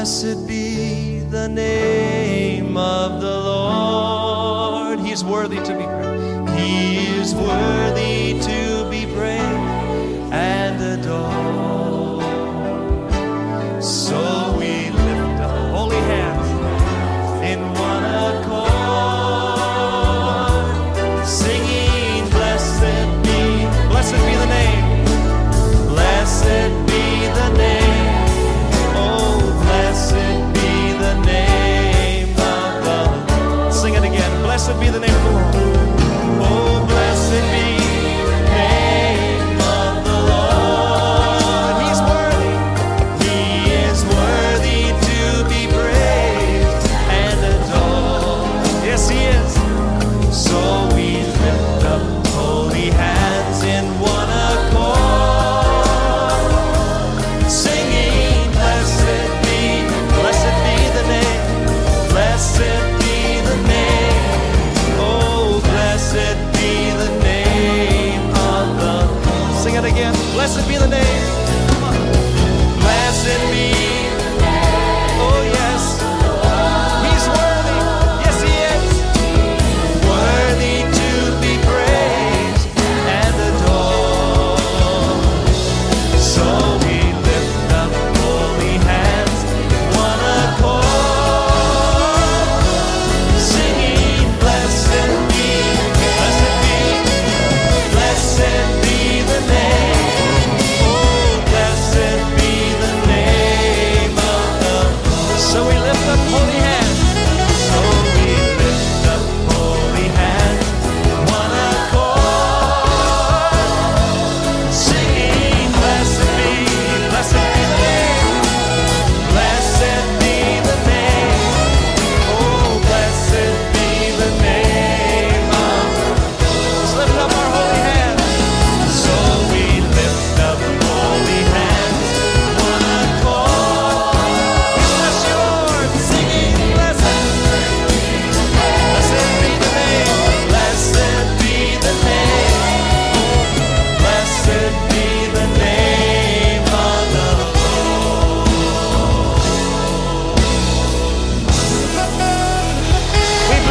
Blessed be the name of the Lord. He's worthy to be praised. He is worthy to be praised and adored. Be the name Blessed be the name. Blessed be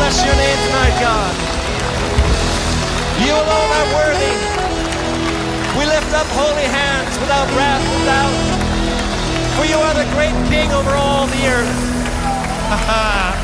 bless your name tonight, God. You alone are worthy. We lift up holy hands without wrath, without. For you are the great King over all the earth. Ha